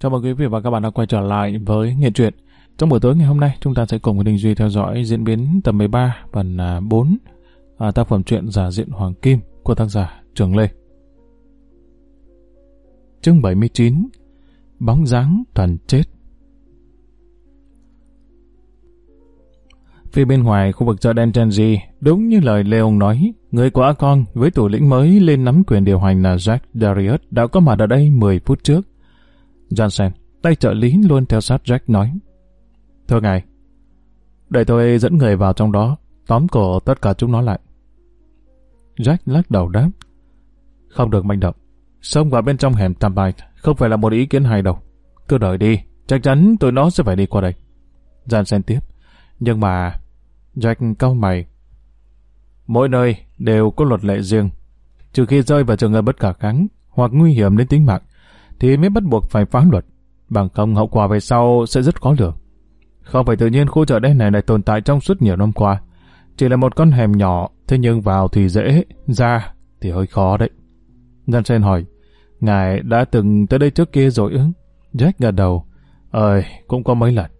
Chào mừng quý vị và các bạn đã quay trở lại với Nghệ truyện. Trong buổi tối ngày hôm nay, chúng ta sẽ cùng với Đình Duy theo dõi diễn biến tập 13 phần à, 4 à, tác phẩm truyện giả diện Hoàng Kim của tác giả Trường Lê. Chương 79 Bóng dáng toàn chết Phía bên ngoài khu vực chợ đen Genji, đúng như lời Leon nói, người của Akon với thủ lĩnh mới lên nắm quyền điều hành là Jack Darius đã có mặt ở đây 10 phút trước. Johnson, tay trợ lý luôn theo sát Jack nói. Thưa ngài, để tôi dẫn người vào trong đó, tóm cổ tất cả chúng nó lại. Jack lắc đầu đáp. Không được manh động. Xông vào bên trong hẻm Tampite không phải là một ý kiến hay đâu. Cứ đợi đi, chắc chắn tụi nó sẽ phải đi qua đây. Johnson tiếp. Nhưng mà... Jack cau mày. Mỗi nơi đều có luật lệ riêng. Trừ khi rơi vào trường hợp bất khả kháng hoặc nguy hiểm đến tính mạng, thì mới bắt buộc phải phá luật. Bằng không hậu quả về sau sẽ rất khó lường. Không phải tự nhiên khu chợ đen này lại tồn tại trong suốt nhiều năm qua. Chỉ là một con hẻm nhỏ, thế nhưng vào thì dễ, ra thì hơi khó đấy. Johnson hỏi, ngài đã từng tới đây trước kia rồi ư? Jack gật đầu, ơi, cũng có mấy lần.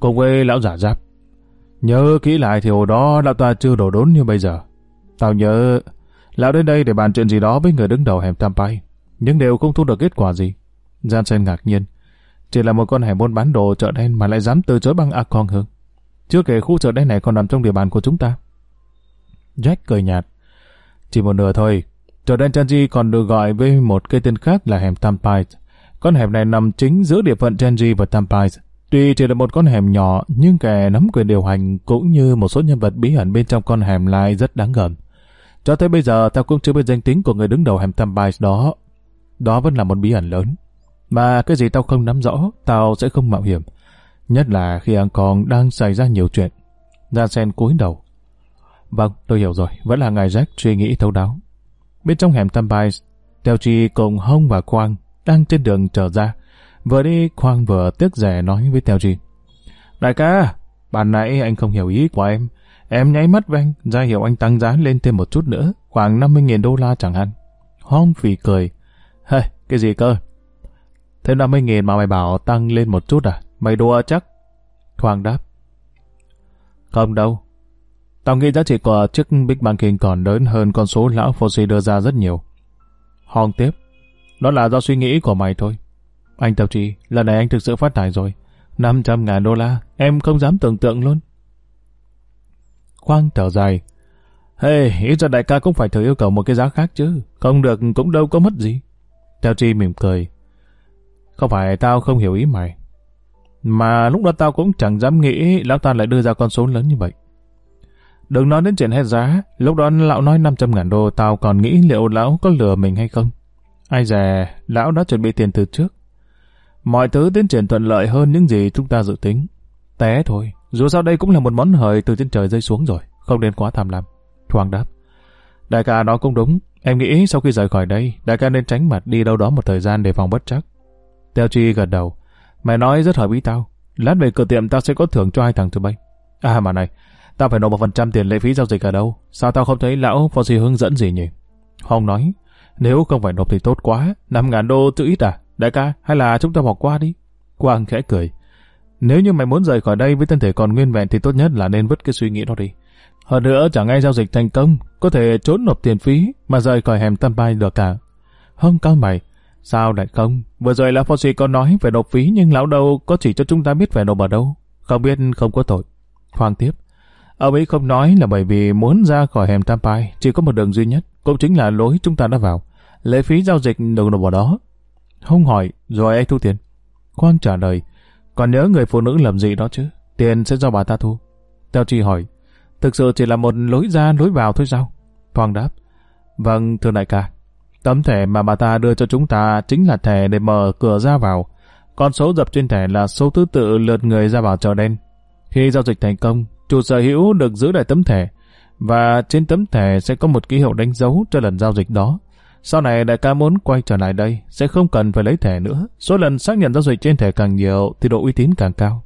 Cùng với lão giả giáp. Nhớ kỹ lại thì hồi đó lão ta chưa đổ đốn như bây giờ. Tao nhớ lão đến đây để bàn chuyện gì đó với người đứng đầu hẻm Tampai, nhưng đều không thu được kết quả gì. gian sen ngạc nhiên. Chỉ là một con hẻm buôn bán đồ chợ đen mà lại dám từ chối băng Akon hương. Chưa kể khu chợ đen này còn nằm trong địa bàn của chúng ta. Jack cười nhạt. Chỉ một nửa thôi. Chợ đen Chanji còn được gọi với một cái tên khác là hẻm Tampais. Con hẻm này nằm chính giữa địa phận Chanji và Tampais. Tuy chỉ là một con hẻm nhỏ, nhưng kẻ nắm quyền điều hành cũng như một số nhân vật bí ẩn bên trong con hẻm lại rất đáng gờm. Cho tới bây giờ, tao cũng chưa biết danh tính của người đứng đầu hẻm Tampais đó. Đó vẫn là một bí ẩn lớn. Mà cái gì tao không nắm rõ, tao sẽ không mạo hiểm. Nhất là khi anh còn đang xảy ra nhiều chuyện. Ra Sen cúi đầu. Vâng, tôi hiểu rồi. Vẫn là ngài Jack suy nghĩ thấu đáo. Bên trong hẻm Tampai, Teo Chi cùng Hông và Quang đang trên đường trở ra. Vừa đi, Quang vừa tiếc rẻ nói với Teo Chi. Đại ca, bàn nãy anh không hiểu ý của em. Em nháy mắt với anh, ra hiệu anh tăng giá lên thêm một chút nữa, khoảng 50.000 đô la chẳng hạn. Hong phì cười. Hê, cái gì cơ? Thêm 50.000 mà mày bảo tăng lên một chút à? Mày đùa chắc? Hoàng đáp. Không đâu. Tao nghĩ giá trị của chiếc Big Banking còn lớn hơn con số lão Fossey đưa ra rất nhiều. Hong tiếp. Đó là do suy nghĩ của mày thôi. Anh Tàu Trì, lần này anh thực sự phát tài rồi. 500 ngàn đô la, em không dám tưởng tượng luôn. Quang thở dài. Hey, ý ra đại ca cũng phải thử yêu cầu một cái giá khác chứ. Không được cũng đâu có mất gì. Teo Chi mỉm cười. Không phải tao không hiểu ý mày. Mà lúc đó tao cũng chẳng dám nghĩ lão ta lại đưa ra con số lớn như vậy. Đừng nói đến chuyện hết giá, lúc đó lão nói 500 ngàn đô tao còn nghĩ liệu lão có lừa mình hay không. Ai dè, lão đã chuẩn bị tiền từ trước. Mọi thứ tiến triển thuận lợi hơn những gì chúng ta dự tính. Té thôi, dù sao đây cũng là một món hời từ trên trời rơi xuống rồi, không nên quá tham lam. Hoàng đáp. Đại ca nói cũng đúng, em nghĩ sau khi rời khỏi đây, đại ca nên tránh mặt đi đâu đó một thời gian để phòng bất chắc. Teo Chi gật đầu. Mày nói rất hợp ý tao. Lát về cửa tiệm tao sẽ có thưởng cho hai thằng tụi bay. À mà này, tao phải nộp một phần trăm tiền lệ phí giao dịch ở đâu? Sao tao không thấy lão Foxy hướng dẫn gì nhỉ? Hồng nói, nếu không phải nộp thì tốt quá, 5 ngàn đô chữ ít à? Đại ca, hay là chúng ta bỏ qua đi? Quang khẽ cười. Nếu như mày muốn rời khỏi đây với thân thể còn nguyên vẹn thì tốt nhất là nên vứt cái suy nghĩ đó đi. Hơn nữa chẳng ai giao dịch thành công, có thể trốn nộp tiền phí mà rời khỏi hẻm tâm bay được à? cả. Không cao mày, sao lại không? Vừa rồi là Foxy có nói về nộp phí nhưng lão đâu có chỉ cho chúng ta biết phải nộp ở đâu. Không biết không có tội. Hoàng tiếp. Ông ấy không nói là bởi vì muốn ra khỏi hẻm Tampai chỉ có một đường duy nhất, cũng chính là lối chúng ta đã vào. Lệ phí giao dịch đừng nộp vào đó. hưng hỏi, rồi ai thu tiền. Quang trả lời, còn nhớ người phụ nữ làm gì đó chứ? Tiền sẽ do bà ta thu. Teo Chi hỏi, thực sự chỉ là một lối ra lối vào thôi sao? Thoang đáp, vâng thưa đại ca. Tấm thẻ mà bà ta đưa cho chúng ta chính là thẻ để mở cửa ra vào. Con số dập trên thẻ là số thứ tự lượt người ra vào chợ đen. Khi giao dịch thành công, chủ sở hữu được giữ lại tấm thẻ và trên tấm thẻ sẽ có một ký hiệu đánh dấu cho lần giao dịch đó. Sau này đại ca muốn quay trở lại đây sẽ không cần phải lấy thẻ nữa. Số lần xác nhận giao dịch trên thẻ càng nhiều thì độ uy tín càng cao.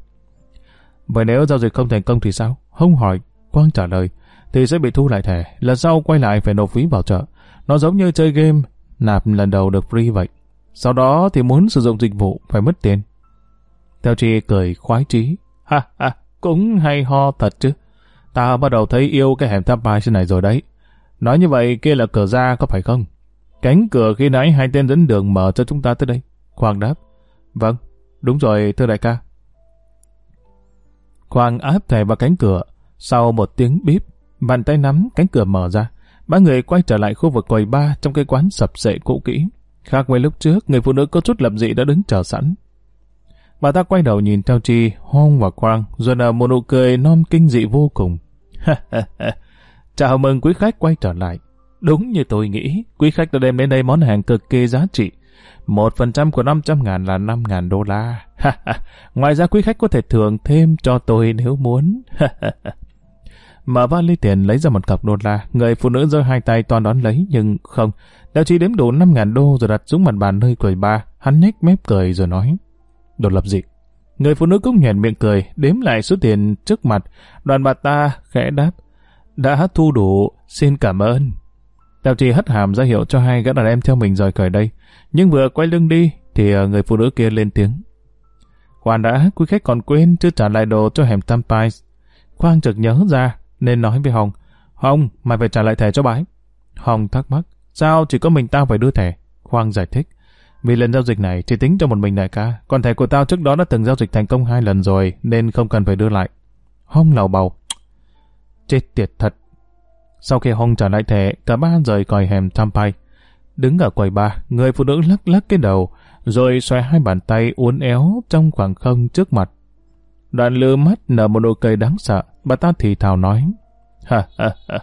Vậy nếu giao dịch không thành công thì sao? Hông hỏi, Quang trả lời thì sẽ bị thu lại thẻ. Lần sau quay lại phải nộp phí vào chợ. Nó giống như chơi game, nạp lần đầu được free vậy. Sau đó thì muốn sử dụng dịch vụ phải mất tiền. Theo Chi cười khoái trí. Ha ha, cũng hay ho thật chứ. Ta bắt đầu thấy yêu cái hẻm tháp bài này rồi đấy. Nói như vậy kia là cửa ra có phải không? Cánh cửa khi nãy hai tên dẫn đường mở cho chúng ta tới đây. Khoang đáp. Vâng, đúng rồi thưa đại ca. Khoang áp thẻ vào cánh cửa. Sau một tiếng bíp, bàn tay nắm cánh cửa mở ra. Ba người quay trở lại khu vực quầy ba trong cái quán sập sệ cũ kỹ. Khác với lúc trước, người phụ nữ có chút lập dị đã đứng chờ sẵn. Bà ta quay đầu nhìn theo Chi, Hong và Quang, rồi nở một nụ cười non kinh dị vô cùng. Chào mừng quý khách quay trở lại. Đúng như tôi nghĩ, quý khách đã đem đến đây món hàng cực kỳ giá trị. Một phần trăm của 500 ngàn là 5 ngàn đô la. Ngoài ra quý khách có thể thưởng thêm cho tôi nếu muốn. Mở vali tiền lấy ra một cọc đô la, người phụ nữ giơ hai tay toàn đón lấy nhưng không. Đào chỉ đếm đủ 5 ngàn đô rồi đặt xuống mặt bàn nơi quầy ba, hắn nhếch mép cười rồi nói. Đột lập dị. Người phụ nữ cũng nhèn miệng cười, đếm lại số tiền trước mặt, đoàn bà ta khẽ đáp. Đã thu đủ, xin cảm ơn. Đào chỉ hất hàm ra hiệu cho hai gã đàn em theo mình rời khỏi đây. Nhưng vừa quay lưng đi, thì ờ, người phụ nữ kia lên tiếng. Khoan đã, quý khách còn quên chưa trả lại đồ cho hẻm Tampais. Khoan chợt nhớ ra, nên nói với Hồng. Hồng, mày phải trả lại thẻ cho bái. Hồng thắc mắc, sao chỉ có mình tao phải đưa thẻ? Khoan giải thích. Vì lần giao dịch này chỉ tính cho một mình đại ca, còn thẻ của tao trước đó đã từng giao dịch thành công hai lần rồi, nên không cần phải đưa lại. Hồng lầu bầu. Chết tiệt thật. Sau khi Hồng trả lại thẻ, cả ba rời còi hẻm Tampai. Đứng ở quầy ba, người phụ nữ lắc lắc cái đầu, rồi xoay hai bàn tay uốn éo trong khoảng không trước mặt. Đoạn lừa mắt nở một nụ cười đáng sợ, bà ta thì thào nói. Ha ha ha.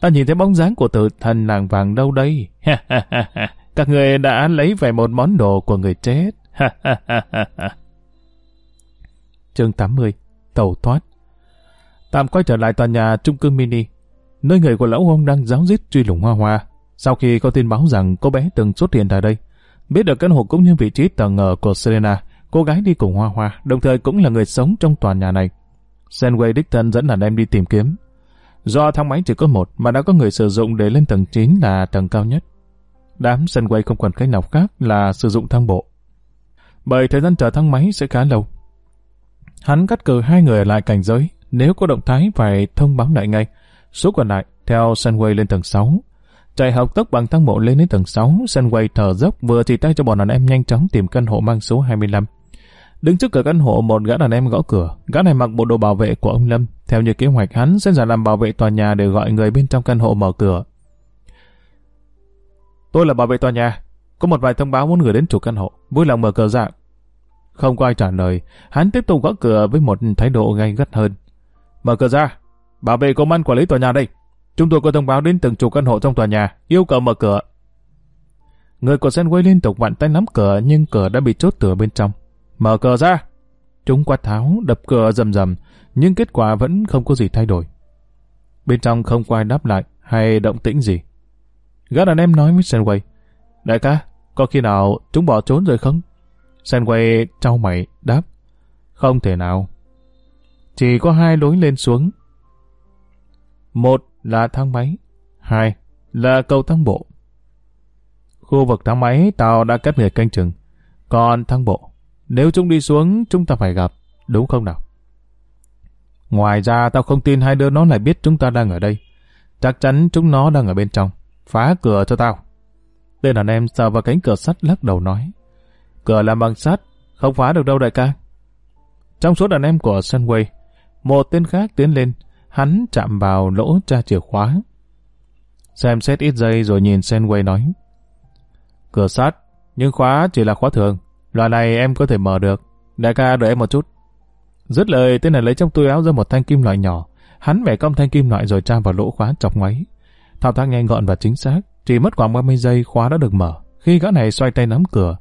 Ta nhìn thấy bóng dáng của tử thần làng vàng đâu đây? Ha ha ha ha. Các người đã lấy về một món đồ của người chết. Ha ha ha ha ha. Chương 80 Tàu thoát Tạm quay trở lại tòa nhà trung cư mini, nơi người của lão ông đang giáo giết truy lùng hoa hoa. Sau khi có tin báo rằng cô bé từng xuất hiện tại đây, biết được căn hộ cũng như vị trí tầng ngờ của Serena cô gái đi cùng hoa hoa, đồng thời cũng là người sống trong tòa nhà này. Senway đích thân dẫn đàn em đi tìm kiếm. Do thang máy chỉ có một mà đã có người sử dụng để lên tầng 9 là tầng cao nhất. Đám Senway không còn cách nào khác là sử dụng thang bộ. Bởi thời gian chờ thang máy sẽ khá lâu. Hắn cắt cử hai người lại cảnh giới, nếu có động thái phải thông báo lại ngay. Số còn lại, theo Senway lên tầng 6. Chạy học tốc bằng thang bộ lên đến tầng 6, Senway thở dốc vừa chỉ tay cho bọn đàn em nhanh chóng tìm căn hộ mang số 25. Đứng trước cửa căn hộ một gã đàn em gõ cửa, gã này mặc bộ đồ bảo vệ của ông Lâm. Theo như kế hoạch hắn sẽ giả làm bảo vệ tòa nhà để gọi người bên trong căn hộ mở cửa. Tôi là bảo vệ tòa nhà, có một vài thông báo muốn gửi đến chủ căn hộ, vui lòng mở cửa ra. Không có ai trả lời, hắn tiếp tục gõ cửa với một thái độ gay gắt hơn. Mở cửa ra, bảo vệ công an quản lý tòa nhà đây. Chúng tôi có thông báo đến từng chủ căn hộ trong tòa nhà, yêu cầu mở cửa. Người của Senway liên tục vặn tay nắm cửa nhưng cửa đã bị chốt từ bên trong. Mở cửa ra! Chúng quát tháo, đập cửa rầm rầm, nhưng kết quả vẫn không có gì thay đổi. Bên trong không có ai đáp lại hay động tĩnh gì. Gã đàn em nói với Senway, Đại ca, có khi nào chúng bỏ trốn rồi không? Senway trao mày, đáp, Không thể nào. Chỉ có hai lối lên xuống. Một là thang máy, hai là cầu thang bộ. Khu vực thang máy tàu đã cắt người canh chừng, còn thang bộ nếu chúng đi xuống, chúng ta phải gặp, đúng không nào? Ngoài ra, tao không tin hai đứa nó lại biết chúng ta đang ở đây. Chắc chắn chúng nó đang ở bên trong. Phá cửa cho tao. Tên đàn em sờ vào cánh cửa sắt lắc đầu nói. Cửa làm bằng sắt, không phá được đâu đại ca. Trong số đàn em của Sunway, một tên khác tiến lên, hắn chạm vào lỗ tra chìa khóa. Xem xét ít giây rồi nhìn Sunway nói. Cửa sắt, nhưng khóa chỉ là khóa thường. Loại này em có thể mở được. Đại ca đợi em một chút. Dứt lời, tên này lấy trong túi áo ra một thanh kim loại nhỏ. Hắn bẻ cong thanh kim loại rồi tra vào lỗ khóa chọc ngoáy. Thao tác nhanh gọn và chính xác. Chỉ mất khoảng 30 giây khóa đã được mở. Khi gã này xoay tay nắm cửa,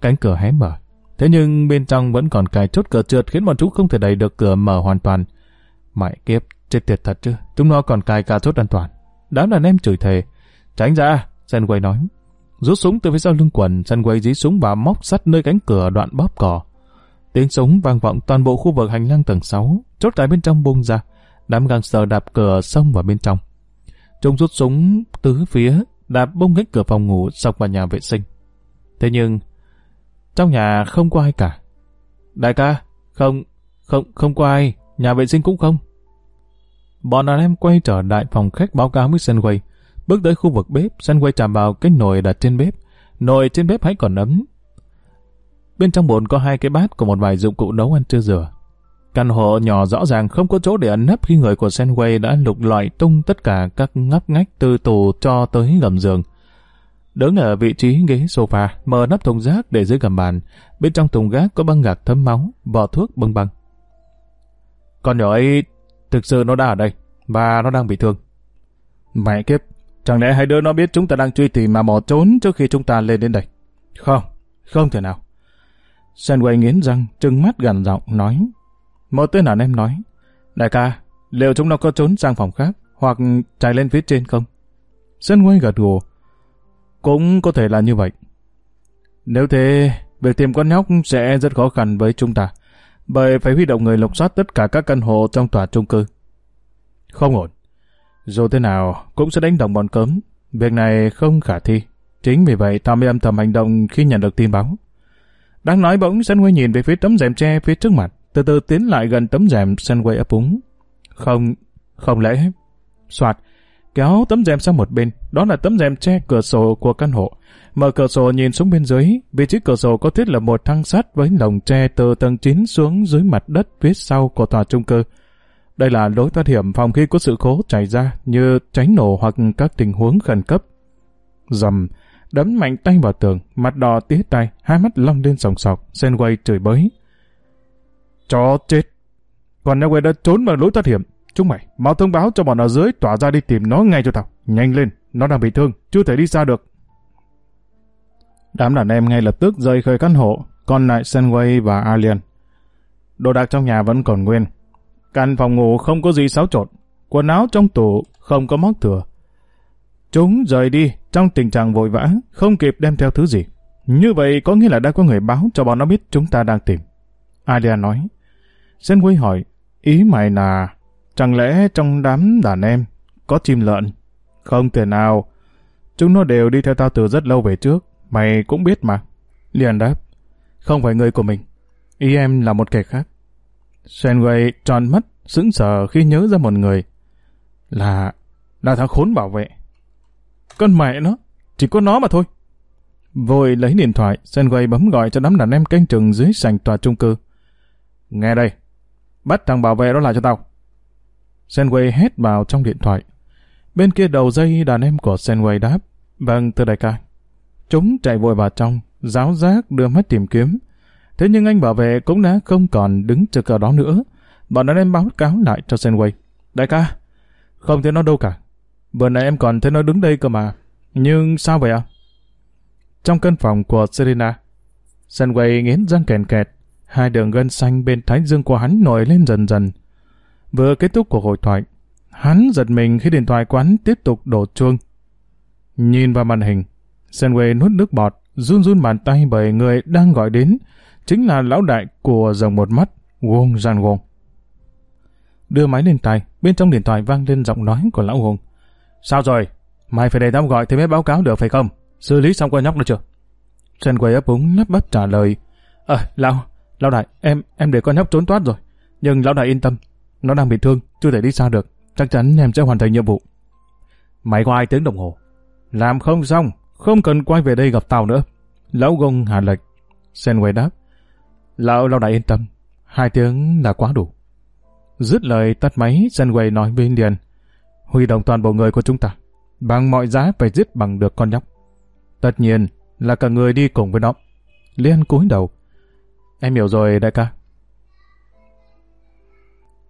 cánh cửa hé mở. Thế nhưng bên trong vẫn còn cài chốt cửa trượt khiến bọn chúng không thể đẩy được cửa mở hoàn toàn. Mại kiếp, chết tiệt thật chứ. Chúng nó còn cài cả chốt an toàn. Đám đàn em chửi thề. Tránh ra, Senway nói. Rút súng từ phía sau lưng quần, Sunway dí súng và móc sắt nơi cánh cửa đoạn bóp cò. Tiếng súng vang vọng toàn bộ khu vực hành lang tầng 6, chốt tại bên trong bung ra, đám gangster đạp cửa xông vào bên trong. Chúng rút súng tứ phía, đạp bung hết cửa phòng ngủ sọc vào nhà vệ sinh. Thế nhưng, trong nhà không có ai cả. Đại ca, không, không, không có ai, nhà vệ sinh cũng không. Bọn đàn em quay trở lại phòng khách báo cáo với Sunway. Bước tới khu vực bếp, Sunway chạm vào cái nồi đặt trên bếp. Nồi trên bếp hãy còn ấm. Bên trong bồn có hai cái bát của một vài dụng cụ nấu ăn chưa rửa. Căn hộ nhỏ rõ ràng không có chỗ để ẩn nấp khi người của Senway đã lục lọi tung tất cả các ngóc ngách từ tủ cho tới gầm giường. Đứng ở vị trí ghế sofa, mở nắp thùng rác để dưới gầm bàn. Bên trong thùng rác có băng gạc thấm máu, vỏ thuốc bưng băng. Con nhỏ ấy thực sự nó đã ở đây, và nó đang bị thương. Mẹ kiếp, chẳng lẽ hai đứa nó biết chúng ta đang truy tìm mà bỏ trốn trước khi chúng ta lên đến đây? Không, không thể nào. Senway nghiến răng, trừng mắt gần giọng, nói. Một tên đàn em nói, Đại ca, liệu chúng nó có trốn sang phòng khác, hoặc chạy lên phía trên không? Senway gật gù. Cũng có thể là như vậy. Nếu thế, việc tìm con nhóc sẽ rất khó khăn với chúng ta, bởi phải huy động người lục soát tất cả các căn hộ trong tòa trung cư. Không ổn. Dù thế nào, cũng sẽ đánh động bọn cấm. Việc này không khả thi. Chính vì vậy, tao mới âm thầm hành động khi nhận được tin báo. Đang nói bỗng Sunway nhìn về phía tấm rèm tre phía trước mặt, từ từ tiến lại gần tấm rèm Sunway ấp úng. Không, không lẽ... Soạt, kéo tấm rèm sang một bên, đó là tấm rèm che cửa sổ của căn hộ. Mở cửa sổ nhìn xuống bên dưới, vị trí cửa sổ có thiết lập một thang sắt với lồng tre từ tầng 9 xuống dưới mặt đất phía sau của tòa trung cư. Đây là lối thoát hiểm phòng khi có sự cố xảy ra như cháy nổ hoặc các tình huống khẩn cấp. Dầm, đấm mạnh tay vào tường, mặt đỏ tía tay, hai mắt long lên sòng sọc, Senway chửi bới. Chó chết! Còn Nelway đã trốn vào lối thoát hiểm. Chúng mày, mau thông báo cho bọn ở dưới tỏa ra đi tìm nó ngay cho tao. Nhanh lên, nó đang bị thương, chưa thể đi xa được. Đám đàn em ngay lập tức rời khỏi căn hộ, còn lại Senway và Alien. Đồ đạc trong nhà vẫn còn nguyên. Căn phòng ngủ không có gì xáo trộn, quần áo trong tủ không có móc thừa. Chúng rời đi trong tình trạng vội vã, không kịp đem theo thứ gì. Như vậy có nghĩa là đã có người báo cho bọn nó biết chúng ta đang tìm. Alia nói. Senway hỏi, ý mày là, chẳng lẽ trong đám đàn em có chim lợn? Không thể nào. Chúng nó đều đi theo tao từ rất lâu về trước. Mày cũng biết mà. Liền đáp, không phải người của mình. Ý em là một kẻ khác. Senway tròn mắt, sững sờ khi nhớ ra một người. Là, là thằng khốn bảo vệ. Con mẹ nó, chỉ có nó mà thôi. Vội lấy điện thoại, Senway bấm gọi cho đám đàn em canh chừng dưới sảnh tòa trung cư. Nghe đây, bắt thằng bảo vệ đó lại cho tao. Senway hét vào trong điện thoại. Bên kia đầu dây đàn em của Senway đáp. Vâng, thưa đại ca. Chúng chạy vội vào trong, giáo giác đưa mắt tìm kiếm. Thế nhưng anh bảo vệ cũng đã không còn đứng trước ở đó nữa. Bọn anh em báo cáo lại cho Senway. Đại ca, không thấy nó đâu cả. Vừa nãy em còn thấy nó đứng đây cơ mà. Nhưng sao vậy ạ? Trong căn phòng của Serena, Senway nghiến răng kèn kẹt, hai đường gân xanh bên thái dương của hắn nổi lên dần dần. Vừa kết thúc cuộc hội thoại, hắn giật mình khi điện thoại quán tiếp tục đổ chuông. Nhìn vào màn hình, Senway nuốt nước bọt, run run bàn tay bởi người đang gọi đến, chính là lão đại của dòng một mắt, Wong Jan Wong. Đưa máy lên tay, bên trong điện thoại vang lên giọng nói của lão Wong. Sao rồi? Mày phải để tao gọi thì mới báo cáo được phải không? Xử lý xong con nhóc được chưa? Trần quay ấp úng lắp bắp trả lời. Ờ, lão, lão đại, em em để con nhóc trốn thoát rồi. Nhưng lão đại yên tâm, nó đang bị thương, chưa thể đi xa được. Chắc chắn em sẽ hoàn thành nhiệm vụ. Mày có hai tiếng đồng hồ. Làm không xong, không cần quay về đây gặp tao nữa. Lão gông hạ lệch. Senway đáp. Lão, lão đại yên tâm. Hai tiếng là quá đủ. Dứt lời tắt máy, Senway nói với liên huy động toàn bộ người của chúng ta. Bằng mọi giá phải giết bằng được con nhóc. Tất nhiên là cả người đi cùng với nó. Liên cúi đầu. Em hiểu rồi đại ca.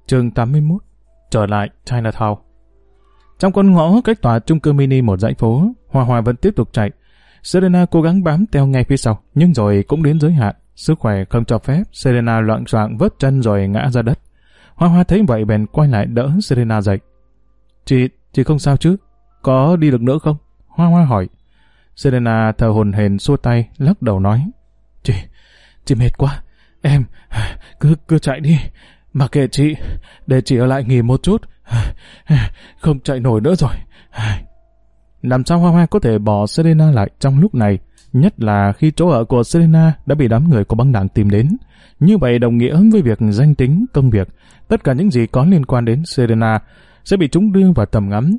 Trường 81 Trở lại Chinatown Trong con ngõ cách tòa trung cư mini một dãy phố, Hoa Hoa vẫn tiếp tục chạy. Serena cố gắng bám theo ngay phía sau, nhưng rồi cũng đến giới hạn. Sức khỏe không cho phép, Serena loạn choạng vớt chân rồi ngã ra đất. Hoa Hoa thấy vậy bèn quay lại đỡ Serena dậy. Chị, chị không sao chứ? Có đi được nữa không? Hoa Hoa hỏi. Serena thờ hồn hền xua tay, lắc đầu nói. Chị, chị mệt quá. Em, cứ cứ chạy đi. Mà kệ chị, để chị ở lại nghỉ một chút. Không chạy nổi nữa rồi. Làm sao Hoa Hoa có thể bỏ Serena lại trong lúc này? Nhất là khi chỗ ở của Serena đã bị đám người của băng đảng tìm đến. Như vậy đồng nghĩa với việc danh tính, công việc, tất cả những gì có liên quan đến Serena sẽ bị chúng đưa vào tầm ngắm.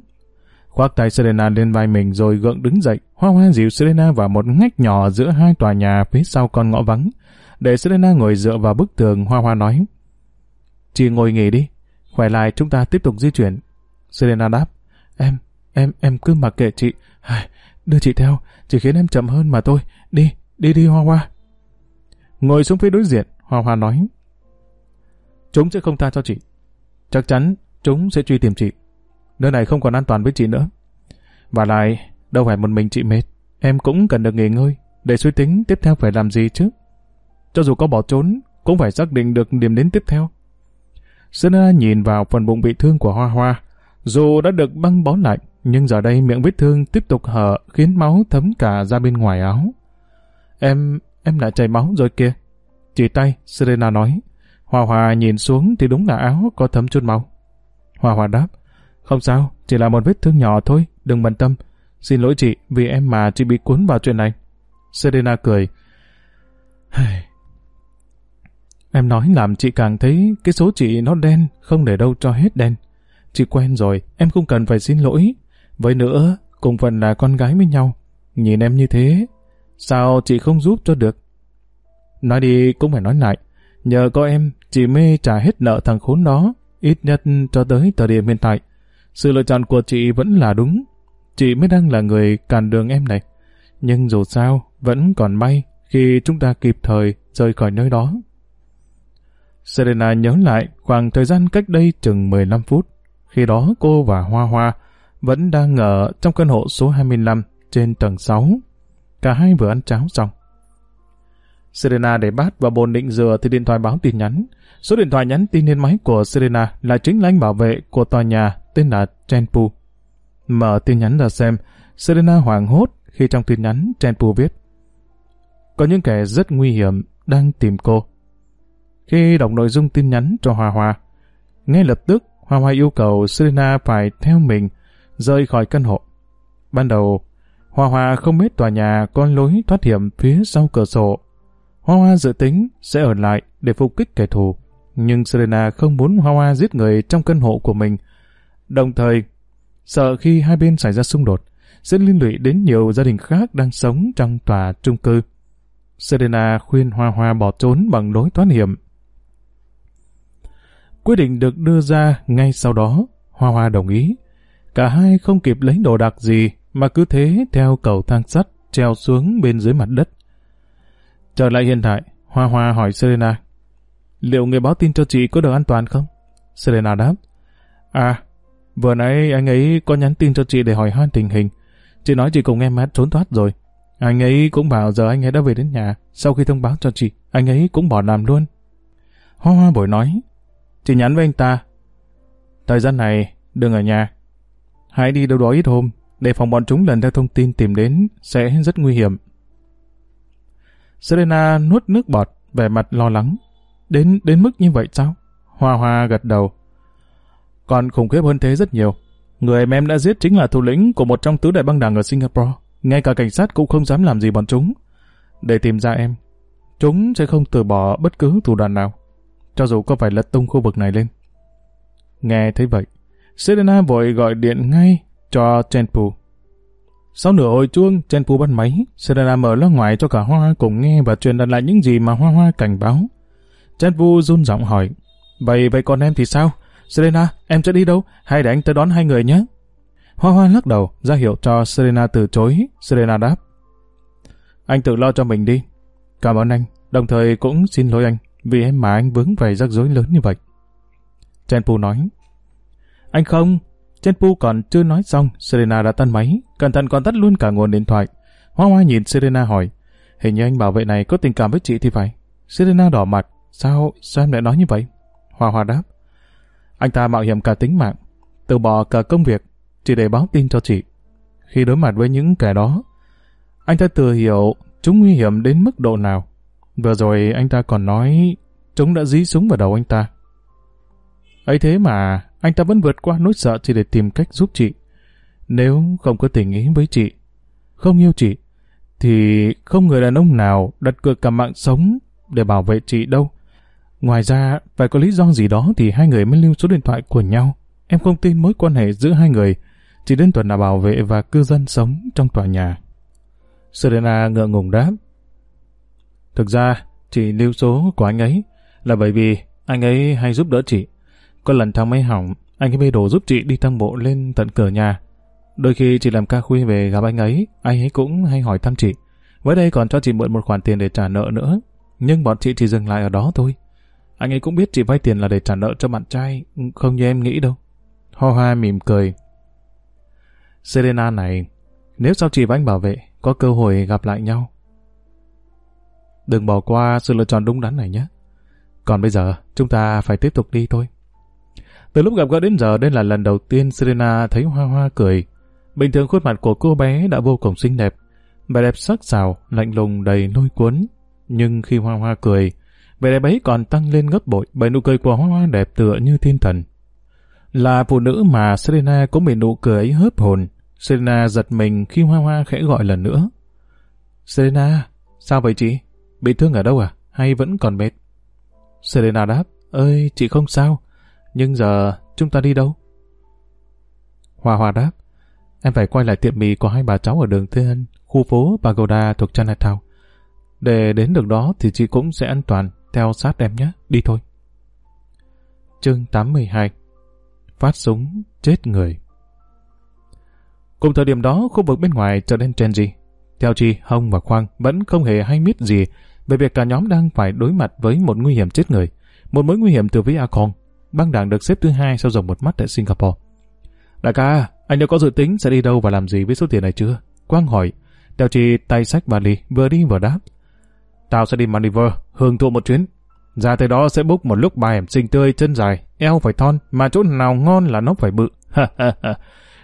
Khoác tay Serena lên vai mình rồi gượng đứng dậy, hoa hoa dìu Serena vào một ngách nhỏ giữa hai tòa nhà phía sau con ngõ vắng. Để Serena ngồi dựa vào bức tường, hoa hoa nói. Chị ngồi nghỉ đi, khỏe lại chúng ta tiếp tục di chuyển. Serena đáp, em, em, em cứ mặc kệ chị, đưa chị theo, chỉ khiến em chậm hơn mà thôi, đi, đi đi hoa hoa. Ngồi xuống phía đối diện, hoa hoa nói, chúng sẽ không tha cho chị. Chắc chắn chúng sẽ truy tìm chị. Nơi này không còn an toàn với chị nữa. Và lại, đâu phải một mình chị mệt, em cũng cần được nghỉ ngơi, để suy tính tiếp theo phải làm gì chứ. Cho dù có bỏ trốn, cũng phải xác định được điểm đến tiếp theo. Sena nhìn vào phần bụng bị thương của Hoa Hoa. Dù đã được băng bó lại, nhưng giờ đây miệng vết thương tiếp tục hở khiến máu thấm cả ra bên ngoài áo. Em, em đã chảy máu rồi kìa. Chỉ tay, Serena nói. hòa hòa nhìn xuống thì đúng là áo có thấm chút máu. hòa hòa đáp. Không sao, chỉ là một vết thương nhỏ thôi, đừng bận tâm. Xin lỗi chị, vì em mà chị bị cuốn vào chuyện này. Serena cười. Em nói làm chị càng thấy cái số chị nó đen, không để đâu cho hết đen. Chị quen rồi, em không cần phải xin lỗi. Với nữa, cùng phần là con gái với nhau. Nhìn em như thế, sao chị không giúp cho được? Nói đi cũng phải nói lại. Nhờ có em, chị mê trả hết nợ thằng khốn đó, ít nhất cho tới thời điểm hiện tại. Sự lựa chọn của chị vẫn là đúng. Chị mới đang là người cản đường em này. Nhưng dù sao, vẫn còn may khi chúng ta kịp thời rời khỏi nơi đó. Serena nhớ lại khoảng thời gian cách đây chừng 15 phút. Khi đó cô và Hoa Hoa vẫn đang ở trong căn hộ số 25 trên tầng 6. Cả hai vừa ăn cháo xong. Serena để bát vào bồn định dừa thì điện thoại báo tin nhắn. Số điện thoại nhắn tin lên máy của Serena là chính lãnh bảo vệ của tòa nhà tên là Chenpu. Mở tin nhắn ra xem, Serena hoảng hốt khi trong tin nhắn Chenpu viết Có những kẻ rất nguy hiểm đang tìm cô. Khi đọc nội dung tin nhắn cho Hoa Hoa, ngay lập tức Hoa Hoa yêu cầu Serena phải theo mình rời khỏi căn hộ. Ban đầu, Hoa Hoa không biết tòa nhà có lối thoát hiểm phía sau cửa sổ. Hoa Hoa dự tính sẽ ở lại để phục kích kẻ thù, nhưng Serena không muốn Hoa Hoa giết người trong căn hộ của mình. Đồng thời, sợ khi hai bên xảy ra xung đột, sẽ liên lụy đến nhiều gia đình khác đang sống trong tòa trung cư. Serena khuyên Hoa Hoa bỏ trốn bằng lối thoát hiểm. Quyết định được đưa ra ngay sau đó, Hoa Hoa đồng ý. Cả hai không kịp lấy đồ đạc gì mà cứ thế theo cầu thang sắt treo xuống bên dưới mặt đất. Trở lại hiện tại, Hoa Hoa hỏi Serena, liệu người báo tin cho chị có được an toàn không? Serena đáp, à, vừa nãy anh ấy có nhắn tin cho chị để hỏi han tình hình. Chị nói chị cùng em hát trốn thoát rồi. Anh ấy cũng bảo giờ anh ấy đã về đến nhà. Sau khi thông báo cho chị, anh ấy cũng bỏ làm luôn. Hoa Hoa bồi nói, chị nhắn với anh ta. Thời gian này, đừng ở nhà. Hãy đi đâu đó ít hôm, để phòng bọn chúng lần theo thông tin tìm đến sẽ rất nguy hiểm. Serena nuốt nước bọt, vẻ mặt lo lắng. Đến đến mức như vậy sao? Hoa Hoa gật đầu. Còn khủng khiếp hơn thế rất nhiều. Người em đã giết chính là thủ lĩnh của một trong tứ đại băng đảng ở Singapore. Ngay cả cảnh sát cũng không dám làm gì bọn chúng. Để tìm ra em, chúng sẽ không từ bỏ bất cứ thủ đoạn nào, cho dù có phải lật tung khu vực này lên. Nghe thấy vậy, Serena vội gọi điện ngay cho Chenpu. Sau nửa hồi chuông, Chenpu bắt máy, Serena mở loa ngoài cho cả Hoa cùng nghe và truyền đạt lại những gì mà Hoa Hoa cảnh báo. Chenpu run giọng hỏi, Vậy vậy còn em thì sao? Serena, em sẽ đi đâu? Hay để anh tới đón hai người nhé? Hoa Hoa lắc đầu, ra hiệu cho Serena từ chối. Serena đáp. Anh tự lo cho mình đi. Cảm ơn anh, đồng thời cũng xin lỗi anh, vì em mà anh vướng phải rắc rối lớn như vậy. Chenpu nói. Anh không, Chenpu còn chưa nói xong, Serena đã tắt máy, cẩn thận còn tắt luôn cả nguồn điện thoại. Hoa Hoa nhìn Serena hỏi, hình như anh bảo vệ này có tình cảm với chị thì phải. Serena đỏ mặt, sao, sao em lại nói như vậy? Hoa Hoa đáp, anh ta mạo hiểm cả tính mạng, từ bỏ cả công việc, chỉ để báo tin cho chị. Khi đối mặt với những kẻ đó, anh ta thừa hiểu chúng nguy hiểm đến mức độ nào. Vừa rồi anh ta còn nói chúng đã dí súng vào đầu anh ta. ấy thế mà anh ta vẫn vượt qua nỗi sợ chỉ để tìm cách giúp chị. Nếu không có tình ý với chị, không yêu chị, thì không người đàn ông nào đặt cược cả mạng sống để bảo vệ chị đâu. Ngoài ra, phải có lý do gì đó thì hai người mới lưu số điện thoại của nhau. Em không tin mối quan hệ giữa hai người, chỉ đơn thuần là bảo vệ và cư dân sống trong tòa nhà. Serena ngượng ngùng đáp. Thực ra, chị lưu số của anh ấy là bởi vì anh ấy hay giúp đỡ chị. Có lần thang máy hỏng, anh ấy bê đồ giúp chị đi thang bộ lên tận cửa nhà. Đôi khi chị làm ca khuya về gặp anh ấy, anh ấy cũng hay hỏi thăm chị. Với đây còn cho chị mượn một khoản tiền để trả nợ nữa. Nhưng bọn chị chỉ dừng lại ở đó thôi. Anh ấy cũng biết chị vay tiền là để trả nợ cho bạn trai, không như em nghĩ đâu. Ho hoa mỉm cười. Serena này, nếu sau chị và anh bảo vệ, có cơ hội gặp lại nhau. Đừng bỏ qua sự lựa chọn đúng đắn này nhé. Còn bây giờ, chúng ta phải tiếp tục đi thôi. Từ lúc gặp gỡ đến giờ, đây là lần đầu tiên Serena thấy Hoa Hoa cười. Bình thường khuôn mặt của cô bé đã vô cùng xinh đẹp. Vẻ đẹp sắc sảo, lạnh lùng đầy lôi cuốn. Nhưng khi Hoa Hoa cười, vẻ đẹp ấy còn tăng lên gấp bội bởi nụ cười của Hoa Hoa đẹp tựa như thiên thần. Là phụ nữ mà Serena cũng bị nụ cười ấy hớp hồn. Serena giật mình khi Hoa Hoa khẽ gọi lần nữa. Serena, sao vậy chị? Bị thương ở đâu à? Hay vẫn còn mệt? Serena đáp, ơi, chị không sao. Nhưng giờ chúng ta đi đâu? Hòa Hòa đáp, em phải quay lại tiệm mì của hai bà cháu ở đường Thế Ân, khu phố Pagoda thuộc Chinatown. Để đến được đó thì chị cũng sẽ an toàn, theo sát em nhé, đi thôi. Chương 82 Phát súng chết người Cùng thời điểm đó, khu vực bên ngoài trở nên Genji. Theo chị Hồng và Khoang vẫn không hề hay biết gì về việc cả nhóm đang phải đối mặt với một nguy hiểm chết người. Một mối nguy hiểm từ phía Akon, băng đảng được xếp thứ hai sau dòng một mắt tại Singapore. Đại ca, anh đã có dự tính sẽ đi đâu và làm gì với số tiền này chưa? Quang hỏi. Tèo Chi tay sách vali, vừa đi vừa đáp. Tao sẽ đi Maldives, hưởng thụ một chuyến. Ra tới đó sẽ búc một lúc bài em xinh tươi, chân dài, eo phải thon, mà chỗ nào ngon là nó phải bự.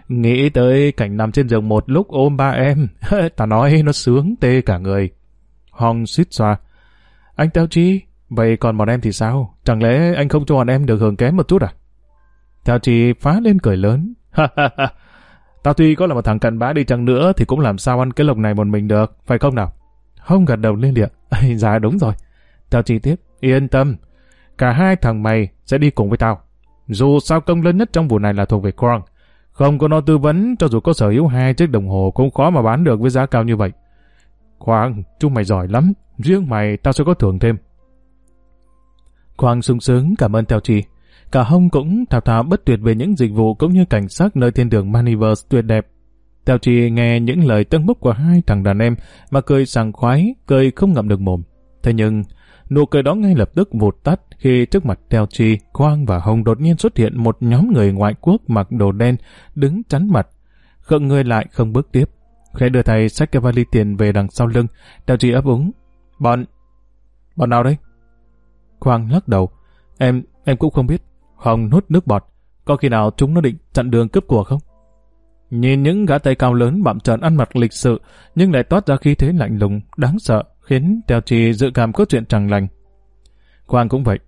Nghĩ tới cảnh nằm trên giường một lúc ôm ba em, ta nói nó sướng tê cả người. Hong suýt xoa. Anh Tèo Chi, vậy còn bọn em thì sao? Chẳng lẽ anh không cho bọn em được hưởng kém một chút à? Teo chị phá lên cười lớn. Tao tuy có là một thằng cặn bã đi chăng nữa thì cũng làm sao ăn cái lộc này một mình được, phải không nào? Hong gật đầu lên điện. dạ đúng rồi. Teo chị tiếp. Yên tâm, cả hai thằng mày sẽ đi cùng với tao. Dù sao công lớn nhất trong vụ này là thuộc về Quang. Không có nó tư vấn, cho dù có sở hữu hai chiếc đồng hồ cũng khó mà bán được với giá cao như vậy. Khoan, chúng mày giỏi lắm, riêng mày tao sẽ có thưởng thêm. Quang sung sướng cảm ơn Teo Chi. Cả Hông cũng thảo thảo bất tuyệt về những dịch vụ cũng như cảnh sát nơi thiên đường Maniverse tuyệt đẹp. Teo Chi nghe những lời tân bốc của hai thằng đàn em mà cười sảng khoái, cười không ngậm được mồm. Thế nhưng, Nụ cười đó ngay lập tức vụt tắt khi trước mặt Teo Chi, Quang và Hồng đột nhiên xuất hiện một nhóm người ngoại quốc mặc đồ đen đứng chắn mặt. Khựng người lại không bước tiếp. Khẽ đưa thầy sách cái vali tiền về đằng sau lưng, Teo Chi ấp úng. Bọn... bọn nào đấy? Quang lắc đầu. Em, em cũng không biết. Hồng nuốt nước bọt. Có khi nào chúng nó định chặn đường cướp của không? Nhìn những gã tay cao lớn bạm trợn ăn mặc lịch sự, nhưng lại toát ra khí thế lạnh lùng, đáng sợ, khiến Teo Chi dự cảm có chuyện chẳng lành. Quang cũng vậy.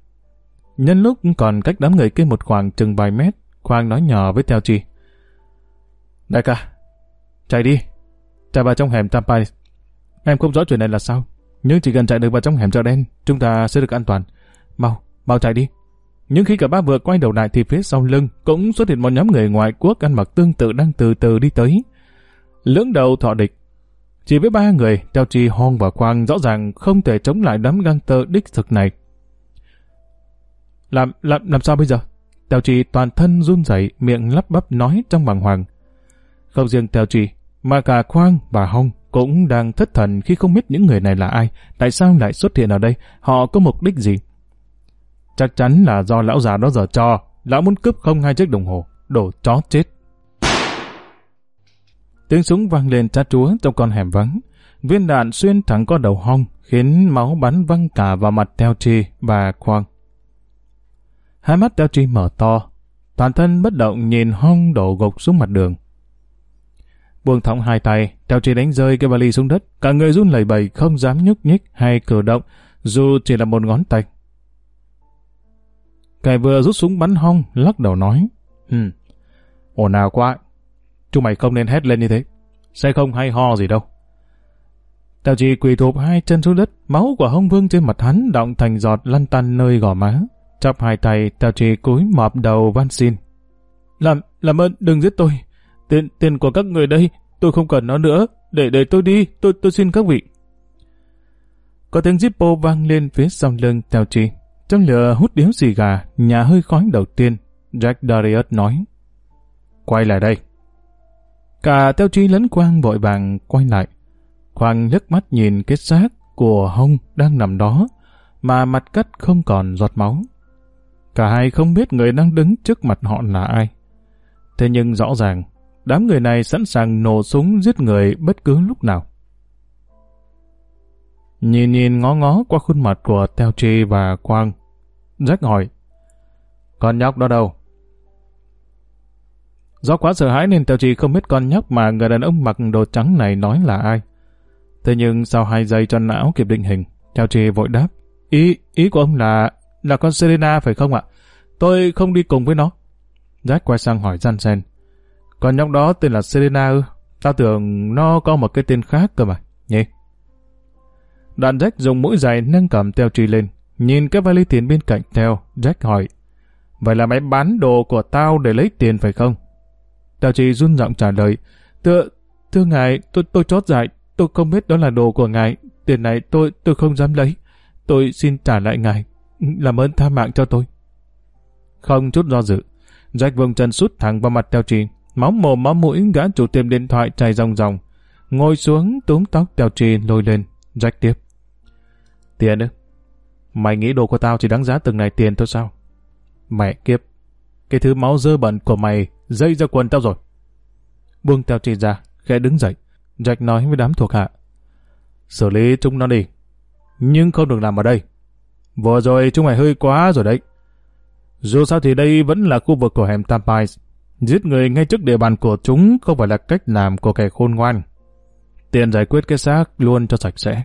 Nhân lúc còn cách đám người kia một khoảng chừng vài mét, Quang nói nhỏ với Teo Chi. Đại ca, chạy đi, chạy vào trong hẻm Tampai. Em không rõ chuyện này là sao, nhưng chỉ cần chạy được vào trong hẻm chợ đen, chúng ta sẽ được an toàn. Mau, mau chạy đi. Nhưng khi cả ba vừa quay đầu lại thì phía sau lưng cũng xuất hiện một nhóm người ngoại quốc ăn mặc tương tự đang từ từ đi tới. Lưỡng đầu thọ địch, chỉ với ba người, Teo Chi, Hong và Quang rõ ràng không thể chống lại đám gangster đích thực này. Làm, làm, làm sao bây giờ? Teo Chi toàn thân run rẩy, miệng lắp bắp nói trong bàng hoàng. Không riêng Teo Chi, mà cả Quang và Hong cũng đang thất thần khi không biết những người này là ai, tại sao lại xuất hiện ở đây, họ có mục đích gì. Chắc chắn là do lão già đó giờ cho, lão muốn cướp không hai chiếc đồng hồ, đổ chó chết. Tiếng súng vang lên chát chúa trong con hẻm vắng. Viên đạn xuyên thẳng qua đầu hong, khiến máu bắn văng cả vào mặt Teo Chi và Khoang. Hai mắt Teo Chi mở to, toàn thân bất động nhìn hong đổ gục xuống mặt đường. Buông thõng hai tay, Teo Chi đánh rơi cái vali xuống đất, cả người run lẩy bẩy không dám nhúc nhích hay cử động, dù chỉ là một ngón tay. Kẻ vừa rút súng bắn hong, lắc đầu nói, Hừm, ồn ào quá, Chúng mày không nên hét lên như thế. Sẽ không hay ho gì đâu. Tào trì quỳ thụp hai chân xuống đất, máu của hông vương trên mặt hắn động thành giọt lăn tăn nơi gò má. Chắp hai tay, Tào trì cúi mọp đầu van xin. Làm, làm ơn, đừng giết tôi. Tiền, tiền của các người đây, tôi không cần nó nữa. Để, để tôi đi, tôi, tôi xin các vị. Có tiếng Zippo vang lên phía sau lưng Tào trì. Trong lửa hút điếu xì gà, nhà hơi khói đầu tiên, Jack Darius nói. Quay lại đây. Cả Teo Chi lẫn Quang vội vàng quay lại. Quang lướt mắt nhìn cái xác của Hông đang nằm đó, mà mặt cắt không còn giọt máu. Cả hai không biết người đang đứng trước mặt họ là ai. Thế nhưng rõ ràng, đám người này sẵn sàng nổ súng giết người bất cứ lúc nào. Nhìn nhìn ngó ngó qua khuôn mặt của Teo Chi và Quang, Jack hỏi, Con nhóc đó đâu? Do quá sợ hãi nên Teo trì không biết con nhóc mà người đàn ông mặc đồ trắng này nói là ai. Thế nhưng sau hai giây cho não kịp định hình, Teo trì vội đáp, Ý, ý của ông là, là con Serena phải không ạ? Tôi không đi cùng với nó. Jack quay sang hỏi Jansen, Con nhóc đó tên là Serena ư? Tao tưởng nó có một cái tên khác cơ mà, nhỉ? Đoạn Jack dùng mũi giày nâng cầm Teo trì lên, nhìn cái vali tiền bên cạnh theo Jack hỏi, Vậy là mày bán đồ của tao để lấy tiền phải không? Tao chỉ run giọng trả lời, Thưa, thưa ngài, tôi tôi chót dại, tôi không biết đó là đồ của ngài, tiền này tôi tôi không dám lấy, tôi xin trả lại ngài, làm ơn tha mạng cho tôi. Không chút do dự, Jack vung chân sút thẳng vào mặt Tào trì, máu mồm máu mũi gã chủ tiệm điện thoại chảy ròng ròng, ngồi xuống túm tóc Tào trì lôi lên, Jack tiếp. Tiền ư? Mày nghĩ đồ của tao chỉ đáng giá từng này tiền thôi sao? Mẹ kiếp, cái thứ máu dơ bẩn của mày dây ra quần tao rồi. Buông tao chỉ ra, khẽ đứng dậy. Jack nói với đám thuộc hạ. Xử lý chúng nó đi. Nhưng không được làm ở đây. Vừa rồi chúng mày hơi quá rồi đấy. Dù sao thì đây vẫn là khu vực của hẻm Tampais. Giết người ngay trước địa bàn của chúng không phải là cách làm của kẻ khôn ngoan. Tiền giải quyết cái xác luôn cho sạch sẽ.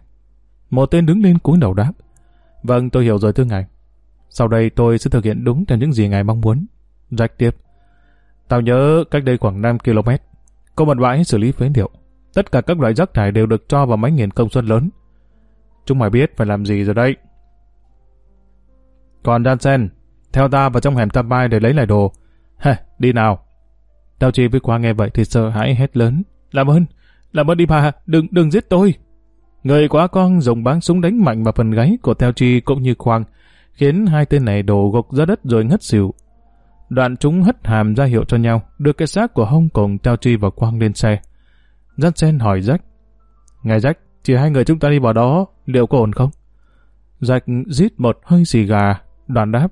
Một tên đứng lên cúi đầu đáp. Vâng, tôi hiểu rồi thưa ngài. Sau đây tôi sẽ thực hiện đúng theo những gì ngài mong muốn. Jack tiếp. Tao nhớ cách đây khoảng 5 km, có một bãi xử lý phế liệu. Tất cả các loại rác thải đều được cho vào máy nghiền công suất lớn. Chúng mày biết phải làm gì rồi đấy. Còn Dansen, theo ta vào trong hẻm Tampai để lấy lại đồ. Hê, đi nào. Tao chỉ với qua nghe vậy thì sợ hãi hét lớn. Làm ơn, làm ơn đi bà, đừng, đừng giết tôi. Người quá con dùng báng súng đánh mạnh vào phần gáy của Theo Chi cũng như Khoang, khiến hai tên này đổ gục ra đất rồi ngất xỉu. Đoạn chúng hất hàm ra hiệu cho nhau, đưa cái xác của hong cùng theo Chi và Quang lên xe. Sen hỏi Jack. Ngài Jack, chỉ hai người chúng ta đi vào đó, liệu có ổn không? Jack rít một hơi xì gà, đoàn đáp.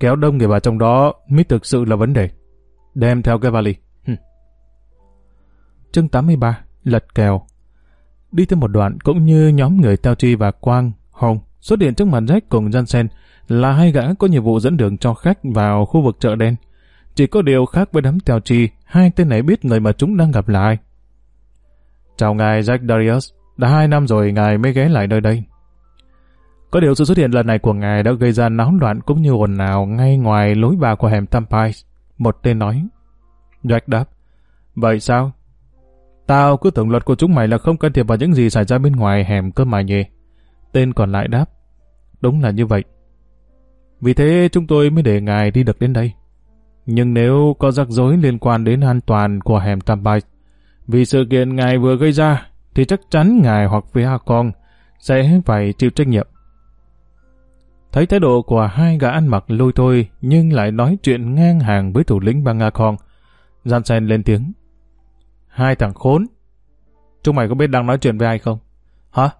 Kéo đông người vào trong đó mới thực sự là vấn đề. Đem theo cái vali. Chương 83, lật kèo. Đi thêm một đoạn cũng như nhóm người Tao Chi và Quang, Hồng xuất hiện trước mặt Jack cùng jansen là hai gã có nhiệm vụ dẫn đường cho khách vào khu vực chợ đen. Chỉ có điều khác với đám Tao Chi, hai tên này biết người mà chúng đang gặp là ai. Chào ngài Jack Darius, đã hai năm rồi ngài mới ghé lại nơi đây. Có điều sự xuất hiện lần này của ngài đã gây ra náo loạn cũng như ồn ào ngay ngoài lối vào của hẻm Tampais. Một tên nói. Jack đáp. Vậy sao? Tao cứ tưởng luật của chúng mày là không can thiệp vào những gì xảy ra bên ngoài hẻm cơ mà nhỉ? Tên còn lại đáp. Đúng là như vậy. Vì thế chúng tôi mới để ngài đi được đến đây. Nhưng nếu có rắc rối liên quan đến an toàn của hẻm Tam Bạch, vì sự kiện ngài vừa gây ra, thì chắc chắn ngài hoặc với Con sẽ phải chịu trách nhiệm. Thấy thái độ của hai gã ăn mặc lôi thôi nhưng lại nói chuyện ngang hàng với thủ lĩnh bang Hakon, Jansen lên tiếng. Hai thằng khốn. Chúng mày có biết đang nói chuyện với ai không? Hả?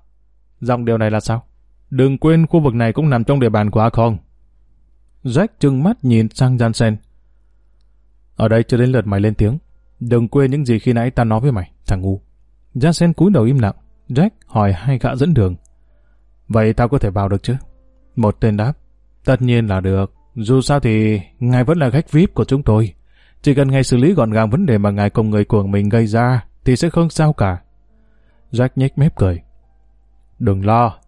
Dòng điều này là sao? Đừng quên khu vực này cũng nằm trong địa bàn của Hakon. Jack trừng mắt nhìn sang Jansen. Ở đây chưa đến lượt mày lên tiếng. Đừng quên những gì khi nãy ta nói với mày, thằng ngu. Jansen cúi đầu im lặng. Jack hỏi hai gã dẫn đường. Vậy tao có thể vào được chứ? Một tên đáp. Tất nhiên là được. Dù sao thì ngài vẫn là khách VIP của chúng tôi. Chỉ cần ngài xử lý gọn gàng vấn đề mà ngài cùng người của mình gây ra thì sẽ không sao cả. Jack nhếch mép cười. Đừng lo.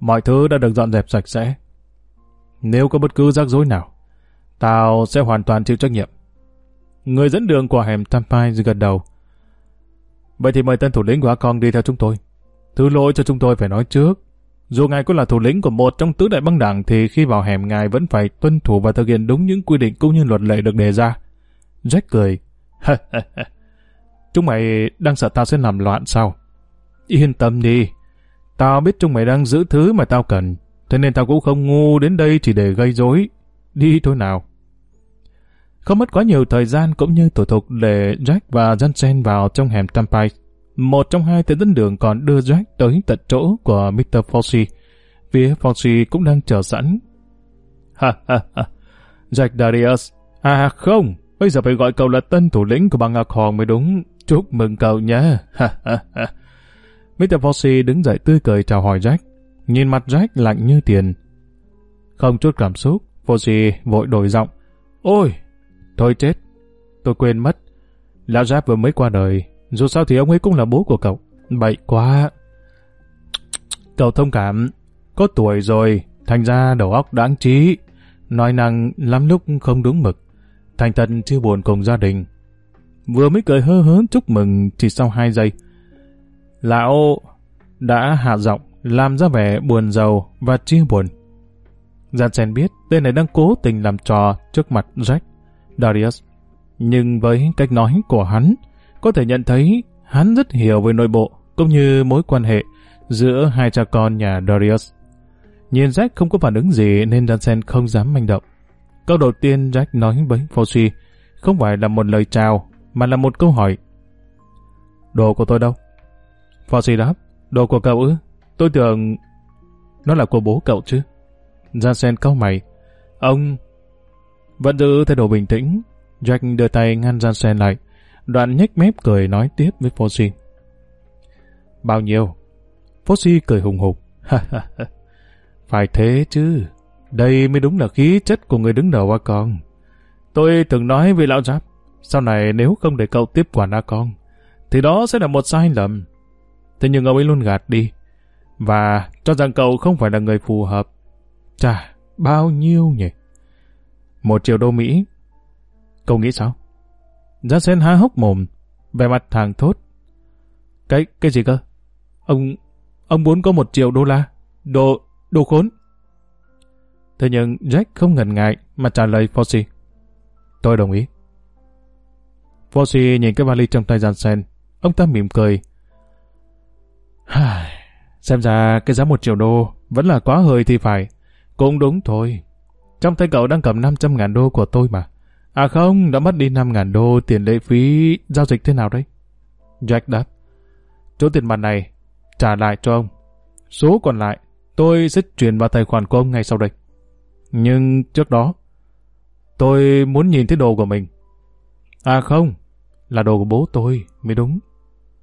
Mọi thứ đã được dọn dẹp sạch sẽ. Nếu có bất cứ rắc rối nào, tao sẽ hoàn toàn chịu trách nhiệm. Người dẫn đường của hẻm Tampai gật đầu. Vậy thì mời tân thủ lĩnh của con đi theo chúng tôi. Thứ lỗi cho chúng tôi phải nói trước. Dù ngài có là thủ lĩnh của một trong tứ đại băng đảng thì khi vào hẻm ngài vẫn phải tuân thủ và thực hiện đúng những quy định cũng như luật lệ được đề ra. Jack cười. chúng mày đang sợ tao sẽ làm loạn sao? Yên tâm đi. Tao biết chúng mày đang giữ thứ mà tao cần. Thế nên tao cũng không ngu đến đây chỉ để gây rối. Đi thôi nào. Không mất quá nhiều thời gian cũng như thủ tục để Jack và Jensen vào trong hẻm Tampay. Một trong hai tên dẫn đường còn đưa Jack tới tận chỗ của Mr. Fossey. Phía Fossey cũng đang chờ sẵn. Ha ha ha. Jack Darius. À không, bây giờ phải gọi cậu là tân thủ lĩnh của băng ngọc hoàng mới đúng. Chúc mừng cậu nha. Ha ha ha. Mr. Fossey đứng dậy tươi cười chào hỏi Jack. Nhìn mặt Jack lạnh như tiền. Không chút cảm xúc, Fossey vội đổi giọng. Ôi, thôi chết. Tôi quên mất. Lão Jack vừa mới qua đời. Dù sao thì ông ấy cũng là bố của cậu. Bậy quá. Cậu thông cảm. Có tuổi rồi, thành ra đầu óc đáng trí. Nói năng lắm lúc không đúng mực. Thành thật chia buồn cùng gia đình. Vừa mới cười hơ hớn chúc mừng chỉ sau hai giây. Lão đã hạ giọng làm ra vẻ buồn giàu và chia buồn. Jansen biết tên này đang cố tình làm trò trước mặt Jack Darius. Nhưng với cách nói của hắn, có thể nhận thấy hắn rất hiểu về nội bộ cũng như mối quan hệ giữa hai cha con nhà Darius. Nhìn Jack không có phản ứng gì nên Jansen không dám manh động. Câu đầu tiên Jack nói với Fossey không phải là một lời chào mà là một câu hỏi. Đồ của tôi đâu? Fossey đáp, đồ của cậu ư? Tôi tưởng nó là của bố cậu chứ. Jansen cau mày. Ông vẫn giữ thái độ bình tĩnh. Jack đưa tay ngăn Jansen lại. Đoạn nhếch mép cười nói tiếp với Fossey. Bao nhiêu? Fossey cười hùng hục. Phải thế chứ. Đây mới đúng là khí chất của người đứng đầu A Con. Tôi từng nói với lão giáp, sau này nếu không để cậu tiếp quản A Con, thì đó sẽ là một sai lầm. Thế nhưng ông ấy luôn gạt đi, và cho rằng cậu không phải là người phù hợp. Chà, bao nhiêu nhỉ? Một triệu đô Mỹ. Cậu nghĩ sao? Giá sen há hốc mồm, vẻ mặt thàng thốt. Cái, cái gì cơ? Ông, ông muốn có một triệu đô la? Đồ, đồ khốn. Thế nhưng Jack không ngần ngại mà trả lời Fossey. Tôi đồng ý. Fossey nhìn cái vali trong tay Jansen. Ông ta mỉm cười. Xem ra cái giá một triệu đô vẫn là quá hơi thì phải. Cũng đúng thôi. Trong tay cậu đang cầm 500 ngàn đô của tôi mà. À không, đã mất đi 5 ngàn đô tiền lệ phí giao dịch thế nào đấy? Jack đáp. Chỗ tiền mặt này, trả lại cho ông. Số còn lại, tôi sẽ chuyển vào tài khoản của ông ngay sau đây. Nhưng trước đó, tôi muốn nhìn thấy đồ của mình. À không, là đồ của bố tôi mới đúng.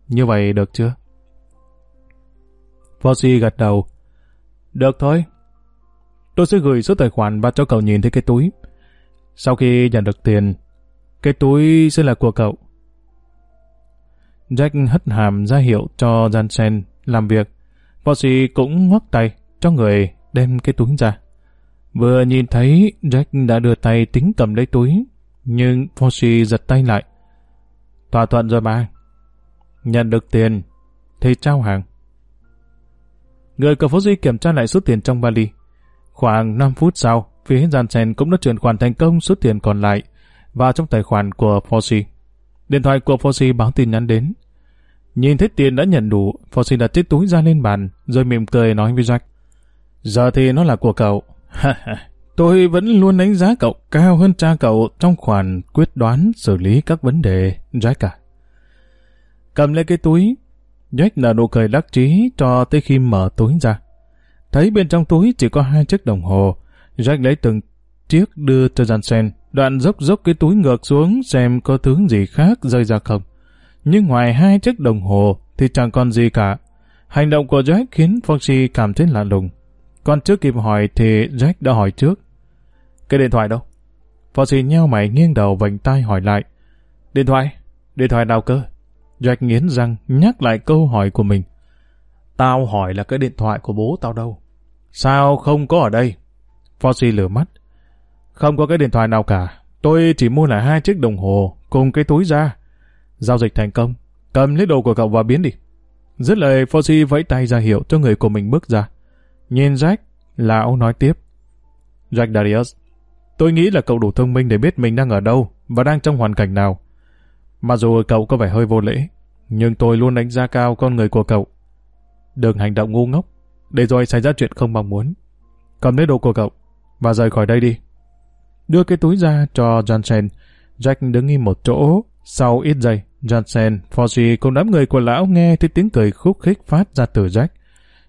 Như vậy được chưa? Fossey gật đầu. Được thôi. Tôi sẽ gửi số tài khoản và cho cậu nhìn thấy cái túi. Sau khi nhận được tiền, cái túi sẽ là của cậu. Jack hất hàm ra hiệu cho Jansen làm việc. Fossey cũng ngoắc tay cho người đem cái túi ra. Vừa nhìn thấy Jack đã đưa tay tính cầm lấy túi, nhưng Fossey giật tay lại. Thỏa thuận rồi mà. Nhận được tiền, thì trao hàng. Người cờ Fossey kiểm tra lại số tiền trong vali. Khoảng 5 phút sau, phía Jansen cũng đã chuyển khoản thành công số tiền còn lại vào trong tài khoản của Fossey. Điện thoại của Fossey báo tin nhắn đến. Nhìn thấy tiền đã nhận đủ, Fossey đặt chiếc túi ra lên bàn, rồi mỉm cười nói với Jack. Giờ thì nó là của cậu. Tôi vẫn luôn đánh giá cậu cao hơn cha cậu trong khoản quyết đoán xử lý các vấn đề, Jack à. Cầm lấy cái túi, Jack nở nụ cười đắc chí cho tới khi mở túi ra. Thấy bên trong túi chỉ có hai chiếc đồng hồ, Jack lấy từng chiếc đưa cho Jansen, đoạn dốc dốc cái túi ngược xuống xem có thứ gì khác rơi ra không. Nhưng ngoài hai chiếc đồng hồ thì chẳng còn gì cả. Hành động của Jack khiến Foxy cảm thấy lạ lùng. Còn trước kịp hỏi thì Jack đã hỏi trước. Cái điện thoại đâu? Foxy nheo mày nghiêng đầu vành tai hỏi lại. Điện thoại? Điện thoại nào cơ? Jack nghiến răng nhắc lại câu hỏi của mình. Tao hỏi là cái điện thoại của bố tao đâu? Sao không có ở đây? Foxy lửa mắt. Không có cái điện thoại nào cả. Tôi chỉ mua lại hai chiếc đồng hồ cùng cái túi ra. Giao dịch thành công. Cầm lấy đồ của cậu và biến đi. Dứt lời, Fossey vẫy tay ra hiệu cho người của mình bước ra. Nhìn Jack, lão nói tiếp. Jack Darius, tôi nghĩ là cậu đủ thông minh để biết mình đang ở đâu và đang trong hoàn cảnh nào. Mặc dù cậu có vẻ hơi vô lễ, nhưng tôi luôn đánh giá cao con người của cậu. Đừng hành động ngu ngốc, để rồi xảy ra chuyện không mong muốn. Cầm lấy đồ của cậu, và rời khỏi đây đi. Đưa cái túi ra cho Johnson. Jack đứng im một chỗ. Sau ít giây, Johnson, Fossey cùng đám người của lão nghe thấy tiếng cười khúc khích phát ra từ Jack.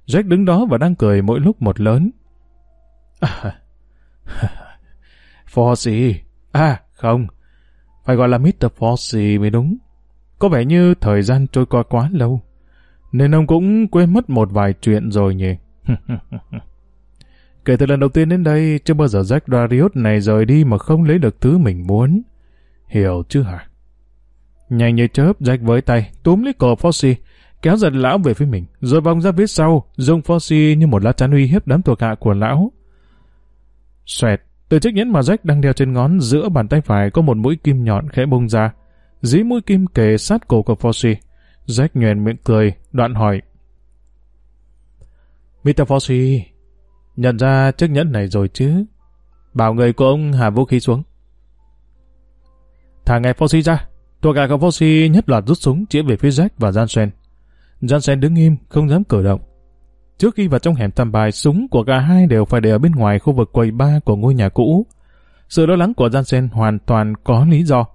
Jack đứng đó và đang cười mỗi lúc một lớn. À, Fossey. À, không. Phải gọi là Mr. Fossey mới đúng. Có vẻ như thời gian trôi qua quá lâu. Nên ông cũng quên mất một vài chuyện rồi nhỉ. Kể từ lần đầu tiên đến đây, chưa bao giờ Jack Darius này rời đi mà không lấy được thứ mình muốn. Hiểu chứ hả? Nhanh như chớp, Jack với tay, túm lấy cổ Fossey, kéo dần lão về phía mình, rồi vòng ra phía sau, dùng Fossey như một lá chắn uy hiếp đám thuộc hạ của lão. Xoẹt, từ chiếc nhẫn mà Jack đang đeo trên ngón giữa bàn tay phải có một mũi kim nhọn khẽ bung ra. Dí mũi kim kề sát cổ của Fossey. Jack nhoèn miệng cười, đoạn hỏi. Mr. Fossey, nhận ra chiếc nhẫn này rồi chứ? Bảo người của ông hạ vũ khí xuống. Thả ngay Fossey ra. Thuộc hạ của Fossey nhất loạt rút súng chĩa về phía Jack và Jansen. Jansen đứng im, không dám cử động. Trước khi vào trong hẻm tam bài, súng của cả hai đều phải để ở bên ngoài khu vực quầy ba của ngôi nhà cũ. Sự lo lắng của Jansen hoàn toàn có lý do.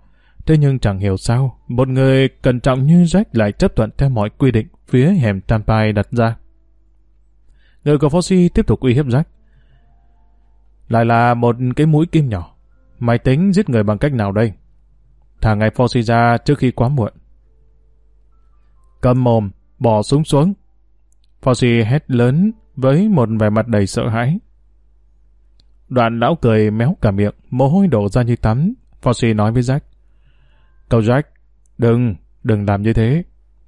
Thế nhưng chẳng hiểu sao, một người cẩn trọng như Jack lại chấp thuận theo mọi quy định phía hẻm tam bài đặt ra. Người của Fossey tiếp tục uy hiếp Jack. Lại là một cái mũi kim nhỏ. Mày tính giết người bằng cách nào đây? Thả ngay Fossey ra trước khi quá muộn. Cầm mồm, bỏ súng xuống. Fauci hét lớn với một vẻ mặt đầy sợ hãi. Đoạn lão cười méo cả miệng, mồ hôi đổ ra như tắm. Fauci nói với Jack. Cậu Jack, đừng, đừng làm như thế.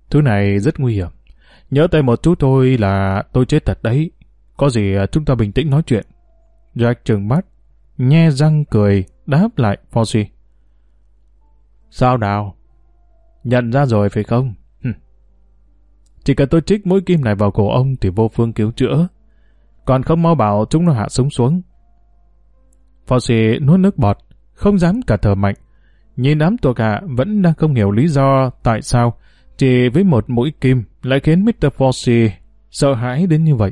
Thứ này rất nguy hiểm. Nhớ tay một chút thôi là tôi chết thật đấy. Có gì chúng ta bình tĩnh nói chuyện. Jack trừng mắt, nhe răng cười, đáp lại Fauci. Sao nào? Nhận ra rồi phải không? Chỉ cần tôi trích mũi kim này vào cổ ông thì vô phương cứu chữa. Còn không mau bảo chúng nó hạ súng xuống. Fossey nuốt nước bọt, không dám cả thở mạnh. Nhìn đám tuộc hạ vẫn đang không hiểu lý do tại sao chỉ với một mũi kim lại khiến Mr. Fossey sợ hãi đến như vậy.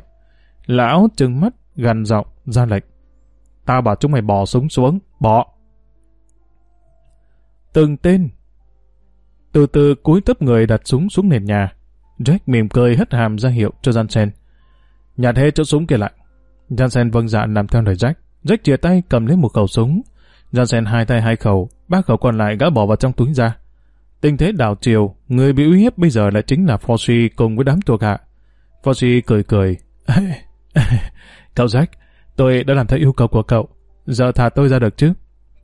Lão trừng mắt, gằn giọng, ra lệnh. Tao bảo chúng mày bỏ súng xuống, bỏ. Từng tên. Từ từ cúi tấp người đặt súng xuống nền nhà. Jack mỉm cười hất hàm ra hiệu cho Jansen. Nhặt hết chỗ súng kia lại. Jansen vâng dạ làm theo lời Jack. Jack chia tay cầm lấy một khẩu súng. Jansen hai tay hai khẩu, ba khẩu còn lại gã bỏ vào trong túi ra. Tình thế đảo chiều, người bị uy hiếp bây giờ lại chính là Fossey cùng với đám thuộc hạ. Fossey cười cười. cậu Jack, tôi đã làm theo yêu cầu của cậu. Giờ thả tôi ra được chứ?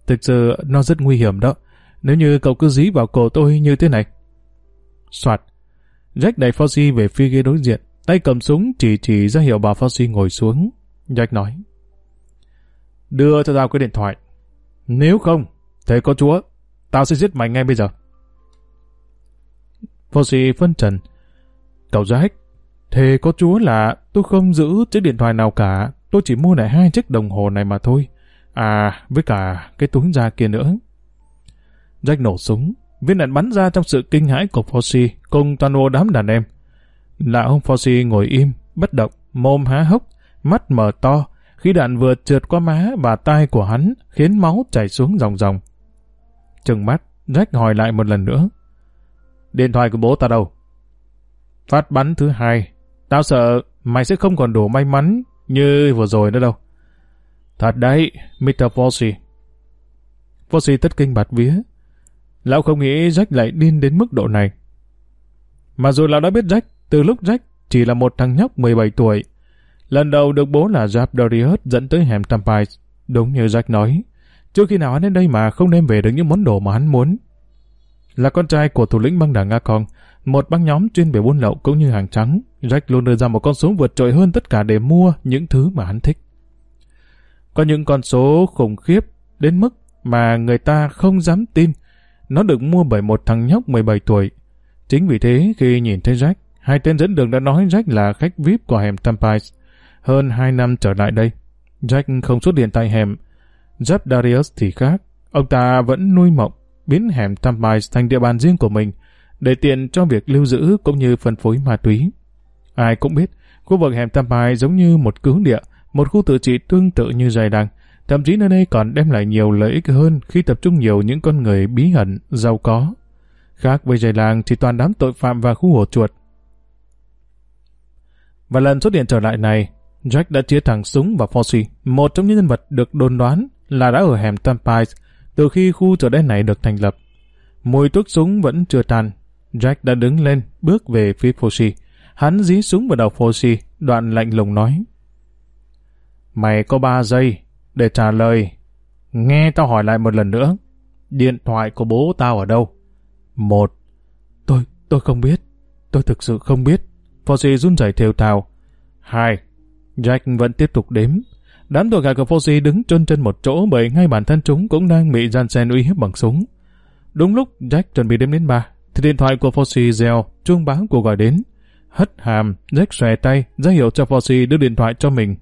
Thực sự nó rất nguy hiểm đó. Nếu như cậu cứ dí vào cổ tôi như thế này. Soạt. Jack đẩy Fossey về phía ghế đối diện, tay cầm súng chỉ chỉ ra hiệu bà Fossey ngồi xuống. Jack nói. Đưa cho tao cái điện thoại. Nếu không, thế có chúa, tao sẽ giết mày ngay bây giờ. Fossey phân trần. Cậu Jack, thế có chúa là tôi không giữ chiếc điện thoại nào cả, tôi chỉ mua lại hai chiếc đồng hồ này mà thôi. À, với cả cái túi da kia nữa. Jack nổ súng, viên đạn bắn ra trong sự kinh hãi của Fossey cùng toàn bộ đám đàn em. Lão Fossey ngồi im, bất động, mồm há hốc, mắt mở to, khi đạn vừa trượt qua má và tai của hắn khiến máu chảy xuống dòng dòng. Trừng mắt, Jack hỏi lại một lần nữa. Điện thoại của bố ta đâu? Phát bắn thứ hai. Tao sợ mày sẽ không còn đủ may mắn như vừa rồi nữa đâu. Thật đấy, Mr. Fossey. Fossey tất kinh bạt vía. Lão không nghĩ Jack lại điên đến mức độ này. Mà dù lão đã biết Jack, từ lúc Jack chỉ là một thằng nhóc 17 tuổi, lần đầu được bố là Jab Darius dẫn tới hẻm Tampais. Đúng như Jack nói, trước khi nào hắn đến đây mà không đem về được những món đồ mà hắn muốn. Là con trai của thủ lĩnh băng đảng Nga Con, một băng nhóm chuyên về buôn lậu cũng như hàng trắng, Jack luôn đưa ra một con số vượt trội hơn tất cả để mua những thứ mà hắn thích. Có những con số khủng khiếp đến mức mà người ta không dám tin nó được mua bởi một thằng nhóc 17 tuổi. Chính vì thế khi nhìn thấy Jack, Hai tên dẫn đường đã nói Jack là khách VIP của hẻm Tampais. Hơn hai năm trở lại đây, Jack không xuất hiện tại hẻm. Jeff Darius thì khác. Ông ta vẫn nuôi mộng, biến hẻm Tampais thành địa bàn riêng của mình, để tiện cho việc lưu giữ cũng như phân phối ma túy. Ai cũng biết, khu vực hẻm Tampais giống như một cứu địa, một khu tự trị tương tự như dài đăng. Thậm chí nơi đây còn đem lại nhiều lợi ích hơn khi tập trung nhiều những con người bí ẩn, giàu có. Khác với dày làng chỉ toàn đám tội phạm và khu ổ chuột. Và lần xuất hiện trở lại này, Jack đã chia thẳng súng vào Fossey, một trong những nhân vật được đồn đoán là đã ở hẻm Tampines từ khi khu chợ đen này được thành lập. Mùi thuốc súng vẫn chưa tan. Jack đã đứng lên, bước về phía Fossey. Hắn dí súng vào đầu Fossey, đoạn lạnh lùng nói. Mày có ba giây để trả lời. Nghe tao hỏi lại một lần nữa. Điện thoại của bố tao ở đâu? Một. Tôi, tôi không biết. Tôi thực sự không biết. Fossey run rẩy thều thào. Hai. Jack vẫn tiếp tục đếm. Đám tội gà của Fossey đứng chân chân một chỗ bởi ngay bản thân chúng cũng đang bị Jansen uy hiếp bằng súng. Đúng lúc Jack chuẩn bị đếm đến ba, thì điện thoại của Fossey reo, chuông báo cuộc gọi đến. Hất hàm, Jack xòe tay, ra hiệu cho Fossey đưa điện thoại cho mình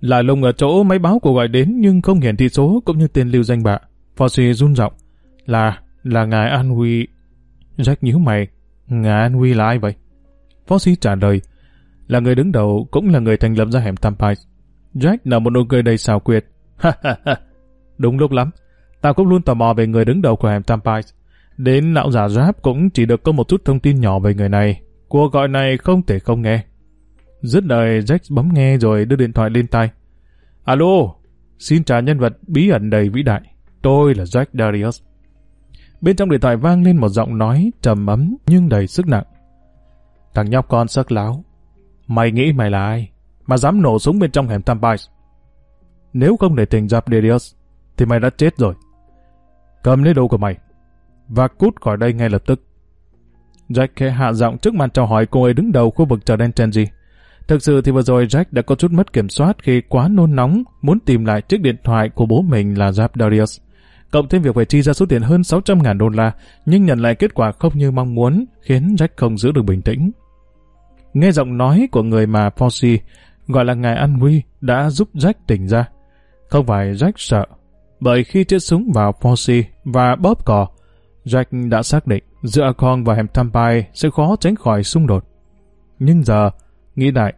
là lùng ở chỗ máy báo cuộc gọi đến nhưng không hiển thị số cũng như tên lưu danh bạ. Fossey run giọng Là, là ngài An Huy. Jack nhíu mày. Ngài An Huy là ai vậy? Fossey trả lời. Là người đứng đầu cũng là người thành lập ra hẻm Tampines. Jack là một nụ cười đầy xào quyệt. Ha ha ha. Đúng lúc lắm. Tao cũng luôn tò mò về người đứng đầu của hẻm Tampines. Đến lão giả rap cũng chỉ được có một chút thông tin nhỏ về người này. Cuộc gọi này không thể không nghe. Dứt lời Jack bấm nghe rồi đưa điện thoại lên tay. Alo, xin chào nhân vật bí ẩn đầy vĩ đại. Tôi là Jack Darius. Bên trong điện thoại vang lên một giọng nói trầm ấm nhưng đầy sức nặng. Thằng nhóc con sắc láo. Mày nghĩ mày là ai? Mà dám nổ súng bên trong hẻm Tampais. Nếu không để tình dạp Darius, thì mày đã chết rồi. Cầm lấy đồ của mày. Và cút khỏi đây ngay lập tức. Jack khẽ hạ giọng trước màn chào hỏi cô ấy đứng đầu khu vực chợ đen Chenji. Thực sự thì vừa rồi Jack đã có chút mất kiểm soát khi quá nôn nóng muốn tìm lại chiếc điện thoại của bố mình là Jack Darius. Cộng thêm việc phải chi ra số tiền hơn 600 ngàn đô la, nhưng nhận lại kết quả không như mong muốn, khiến Jack không giữ được bình tĩnh. Nghe giọng nói của người mà Fossey gọi là ngài An Huy đã giúp Jack tỉnh ra. Không phải Jack sợ, bởi khi chiếc súng vào Fossey và bóp cò, Jack đã xác định giữa Akon và hẻm Tampai sẽ khó tránh khỏi xung đột. Nhưng giờ, nghĩ lại,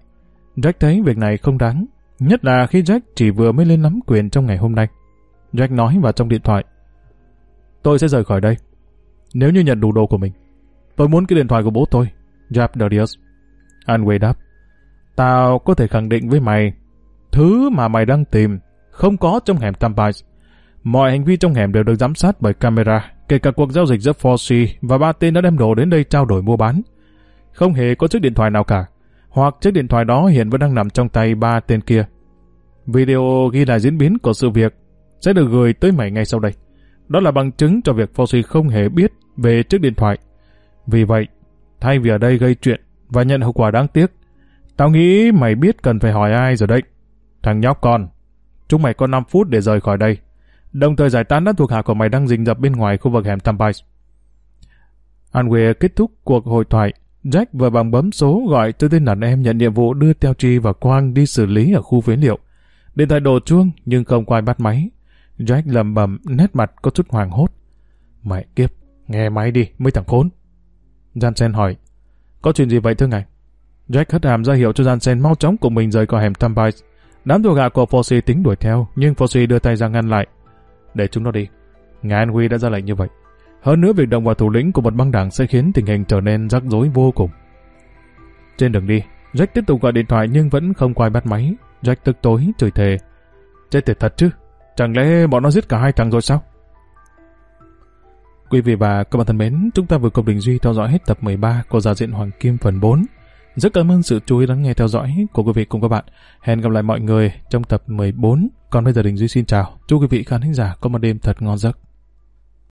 Jack thấy việc này không đáng, nhất là khi Jack chỉ vừa mới lên nắm quyền trong ngày hôm nay. Jack nói vào trong điện thoại. Tôi sẽ rời khỏi đây. Nếu như nhận đủ đồ của mình. Tôi muốn cái điện thoại của bố tôi. Jack Darius. Anway đáp. Tao có thể khẳng định với mày, thứ mà mày đang tìm không có trong hẻm Tampines. Mọi hành vi trong hẻm đều được giám sát bởi camera, kể cả cuộc giao dịch giữa Forsy và ba tên đã đem đồ đến đây trao đổi mua bán. Không hề có chiếc điện thoại nào cả, hoặc chiếc điện thoại đó hiện vẫn đang nằm trong tay ba tên kia. Video ghi lại diễn biến của sự việc sẽ được gửi tới mày ngay sau đây. Đó là bằng chứng cho việc Fauci không hề biết về chiếc điện thoại. Vì vậy, thay vì ở đây gây chuyện và nhận hậu quả đáng tiếc, tao nghĩ mày biết cần phải hỏi ai rồi đấy. Thằng nhóc con, chúng mày có 5 phút để rời khỏi đây. Đồng thời giải tán đám thuộc hạ của mày đang rình rập bên ngoài khu vực hẻm Tampines. Anwe kết thúc cuộc hội thoại. Jack vừa bằng bấm số gọi cho tên đàn em nhận nhiệm vụ đưa Teo Chi và Quang đi xử lý ở khu phế liệu. Điện thoại đổ chuông nhưng không quay bắt máy. Jack lầm bầm nét mặt có chút hoàng hốt. Mẹ kiếp, nghe máy đi, mới thằng khốn. Jansen hỏi, có chuyện gì vậy thưa ngài? Jack hất hàm ra hiệu cho Jansen mau chóng cùng mình rời khỏi hẻm Tampines. Đám thuộc hạ của Fossey tính đuổi theo, nhưng Fossey đưa tay ra ngăn lại. Để chúng nó đi. Ngài An Huy đã ra lệnh như vậy. Hơn nữa việc động vào thủ lĩnh của một băng đảng sẽ khiến tình hình trở nên rắc rối vô cùng. Trên đường đi, Jack tiếp tục gọi điện thoại nhưng vẫn không quay bắt máy. Jack tức tối, chửi thề. Chết tiệt thật chứ, chẳng lẽ bọn nó giết cả hai thằng rồi sao? Quý vị và các bạn thân mến, chúng ta vừa cùng Đình Duy theo dõi hết tập 13 của Giả diện Hoàng Kim phần 4. Rất cảm ơn sự chú ý lắng nghe theo dõi của quý vị cùng các bạn. Hẹn gặp lại mọi người trong tập 14. Còn bây giờ Đình Duy xin chào. Chúc quý vị khán thính giả có một đêm thật ngon giấc.